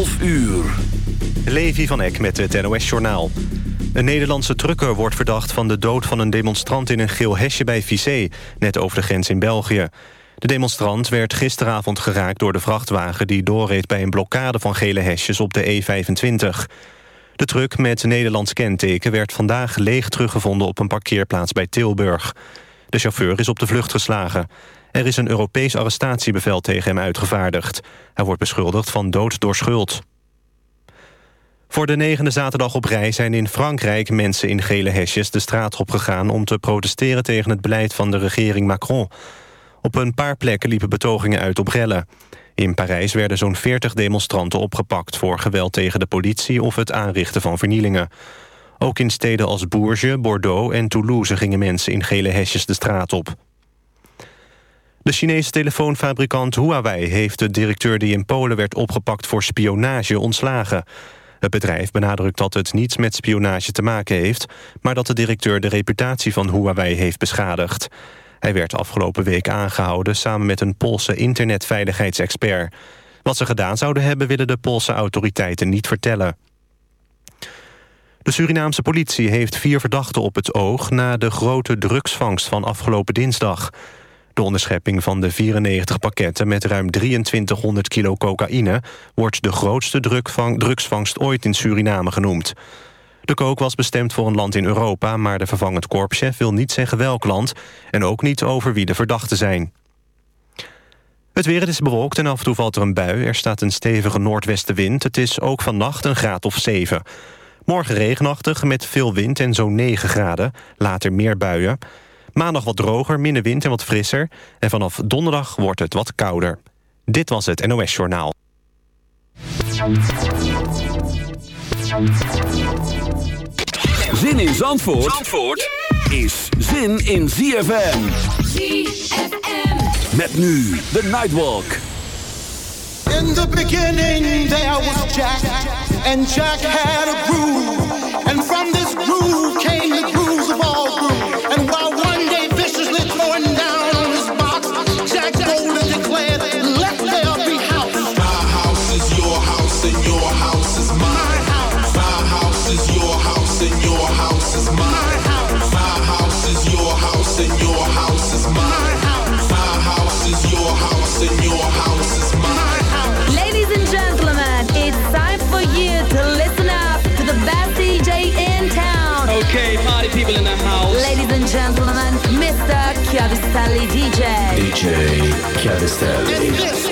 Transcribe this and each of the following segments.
12 uur. Levi van Eck met het NOS-journaal. Een Nederlandse trucker wordt verdacht van de dood van een demonstrant... in een geel hesje bij Vissé, net over de grens in België. De demonstrant werd gisteravond geraakt door de vrachtwagen... die doorreed bij een blokkade van gele hesjes op de E25. De truck met Nederlands kenteken werd vandaag leeg teruggevonden... op een parkeerplaats bij Tilburg. De chauffeur is op de vlucht geslagen. Er is een Europees arrestatiebevel tegen hem uitgevaardigd. Hij wordt beschuldigd van dood door schuld. Voor de negende zaterdag op rij zijn in Frankrijk mensen in gele hesjes de straat op gegaan om te protesteren tegen het beleid van de regering Macron. Op een paar plekken liepen betogingen uit op rellen. In Parijs werden zo'n 40 demonstranten opgepakt voor geweld tegen de politie of het aanrichten van vernielingen. Ook in steden als Bourges, Bordeaux en Toulouse gingen mensen in gele hesjes de straat op. De Chinese telefoonfabrikant Huawei heeft de directeur die in Polen werd opgepakt voor spionage ontslagen. Het bedrijf benadrukt dat het niets met spionage te maken heeft... maar dat de directeur de reputatie van Huawei heeft beschadigd. Hij werd afgelopen week aangehouden samen met een Poolse internetveiligheidsexpert. Wat ze gedaan zouden hebben willen de Poolse autoriteiten niet vertellen. De Surinaamse politie heeft vier verdachten op het oog... na de grote drugsvangst van afgelopen dinsdag... De onderschepping van de 94 pakketten met ruim 2300 kilo cocaïne... wordt de grootste drugsvangst ooit in Suriname genoemd. De kook was bestemd voor een land in Europa... maar de vervangend korpschef wil niet zeggen welk land... en ook niet over wie de verdachten zijn. Het weer is bewolkt en af en toe valt er een bui. Er staat een stevige noordwestenwind. Het is ook vannacht een graad of 7. Morgen regenachtig met veel wind en zo'n 9 graden. Later meer buien. Maandag wat droger, minder wind en wat frisser. En vanaf donderdag wordt het wat kouder. Dit was het NOS Journaal. Zin in Zandvoort, Zandvoort is zin in ZFM. ZFM. Met nu de Nightwalk. In the beginning there was Jack. And Jack had a groove. DJ Chiavestelli.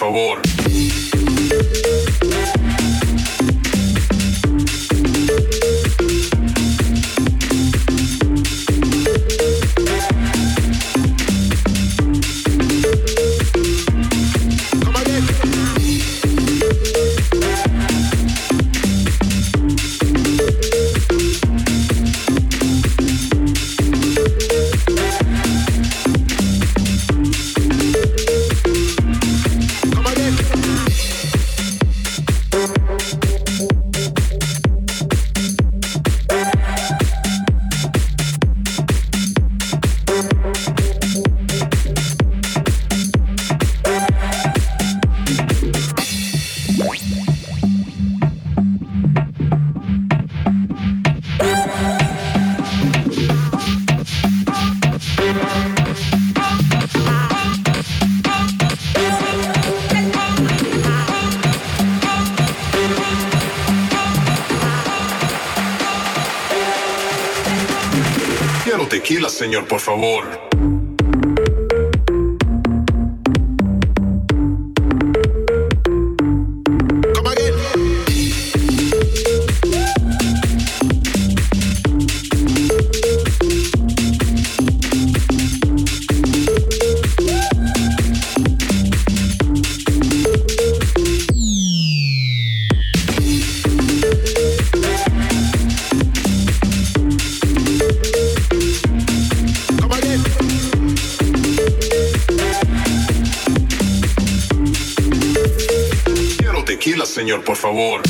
Favor. for water. por favor.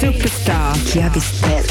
superstar. Que avistela.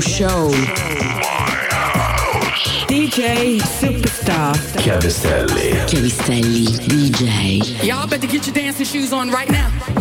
Show. DJ Superstar. Chiavistelli. Chiavistelli, DJ. Y'all better get your dancing shoes on right now.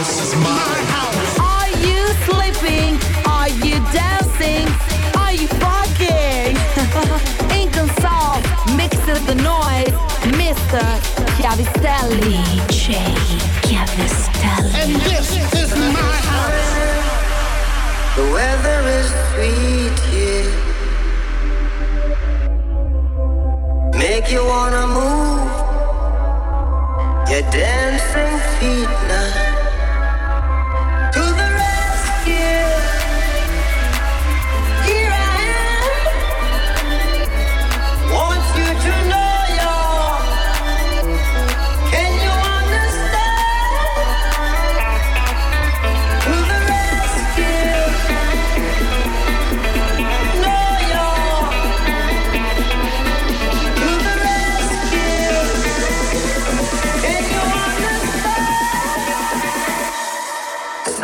You sleeping? Are you dancing? Are you fucking? Ink and salt, mix it the noise. Mr. Chiavistelli Chiavistelli. And this is my house. The weather is sweet here. Make you wanna move. Your dancing feet now.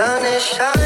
Sun is shining,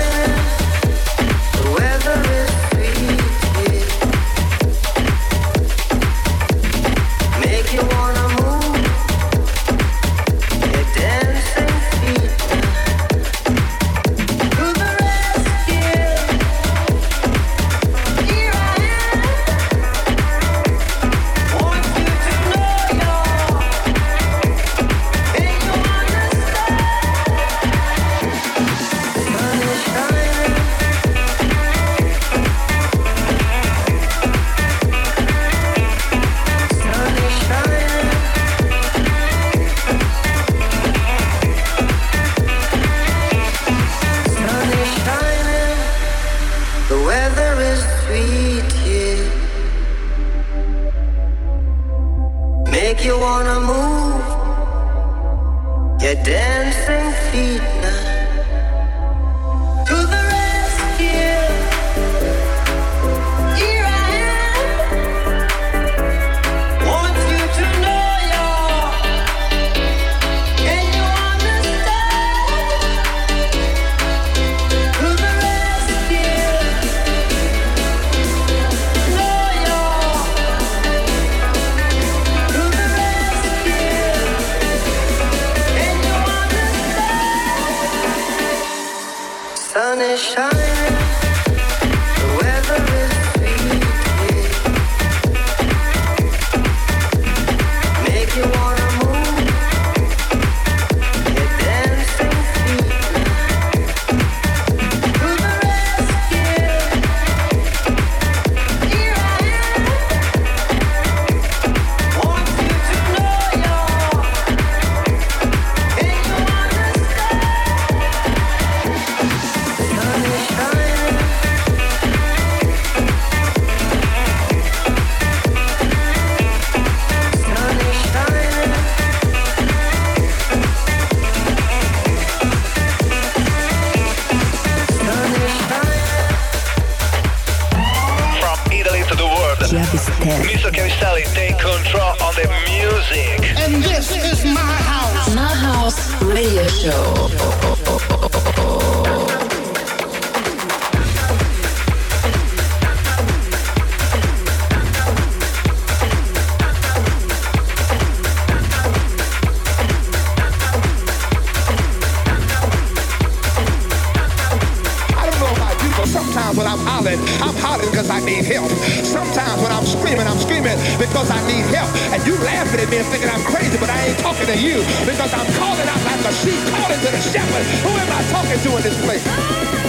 hollering, I'm hollering because I need help. Sometimes when I'm screaming, I'm screaming because I need help. And you laughing at me and thinking I'm crazy, but I ain't talking to you because I'm calling out like a sheep calling to the shepherd. Who am I talking to in this place?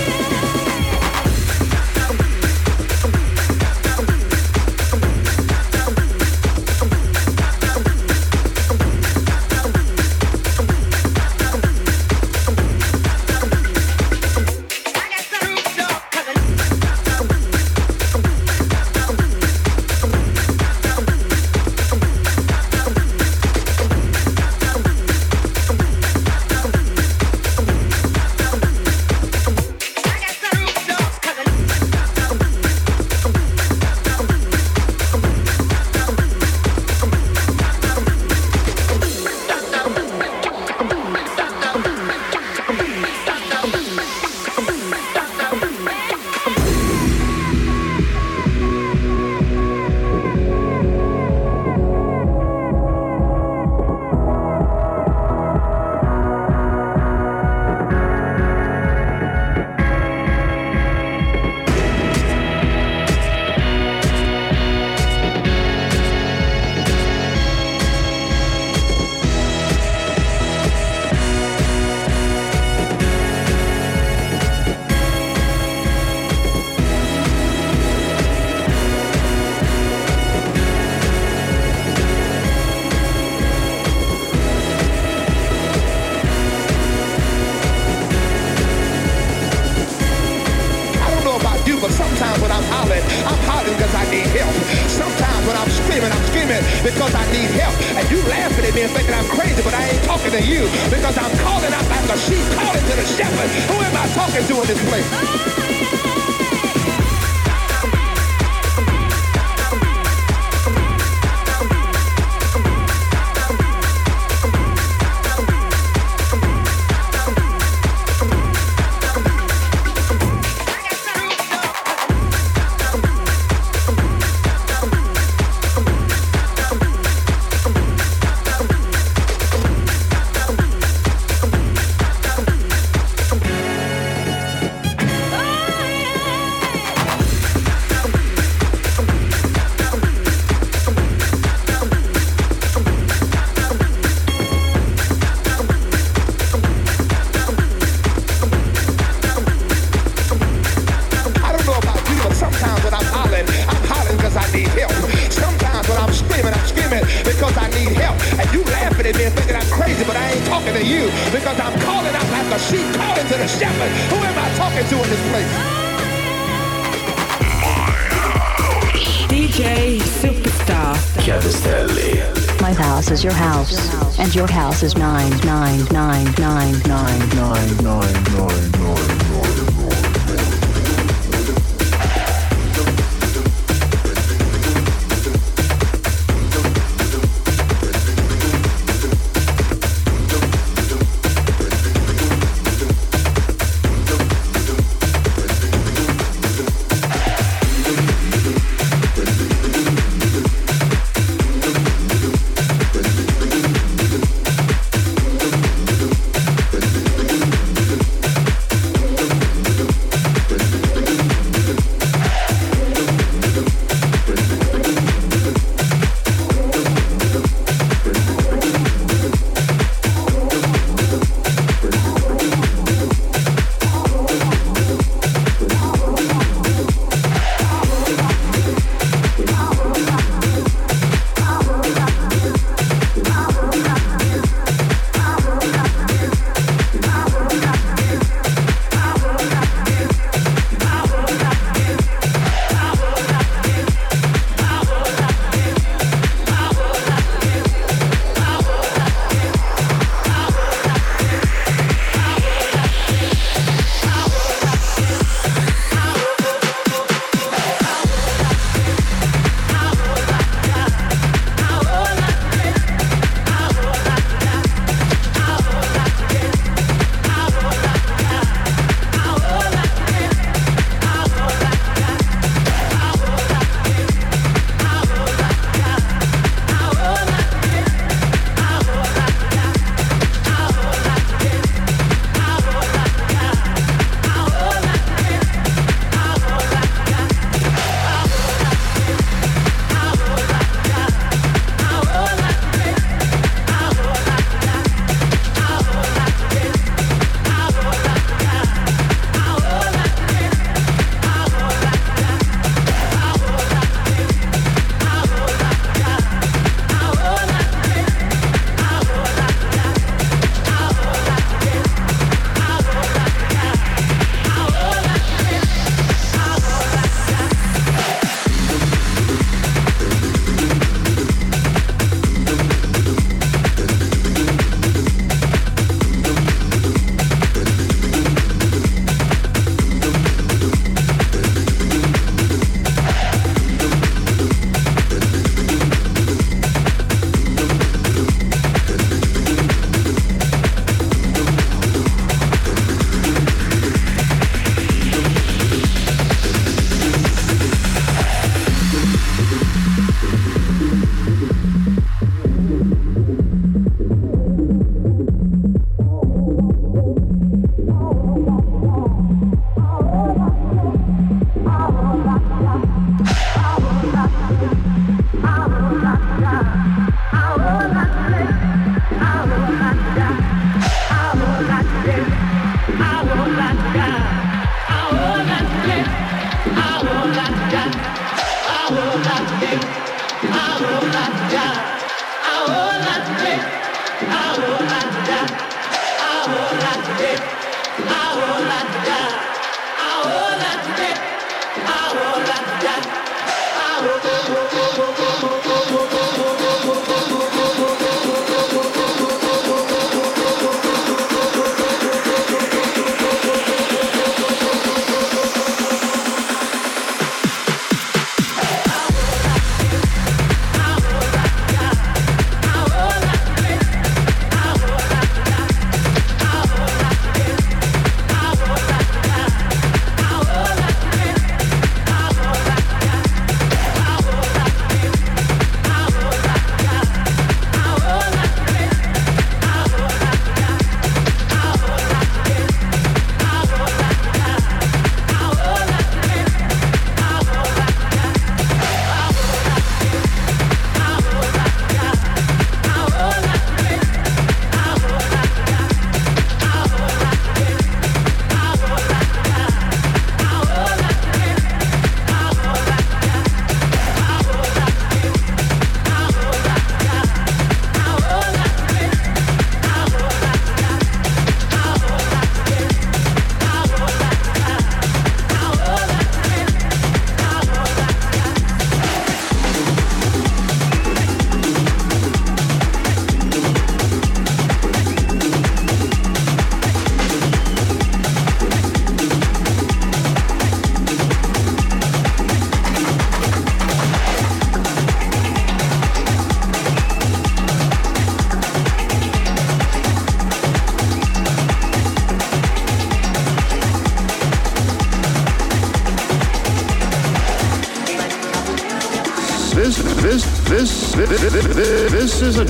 I'm hollering, because I need help. Sometimes when I'm screaming, I'm screaming because I need help. And you laughing at me and thinking I'm crazy, but I ain't talking to you because I'm calling out like a sheep calling to the shepherd. Who am I talking to in this place? Oh,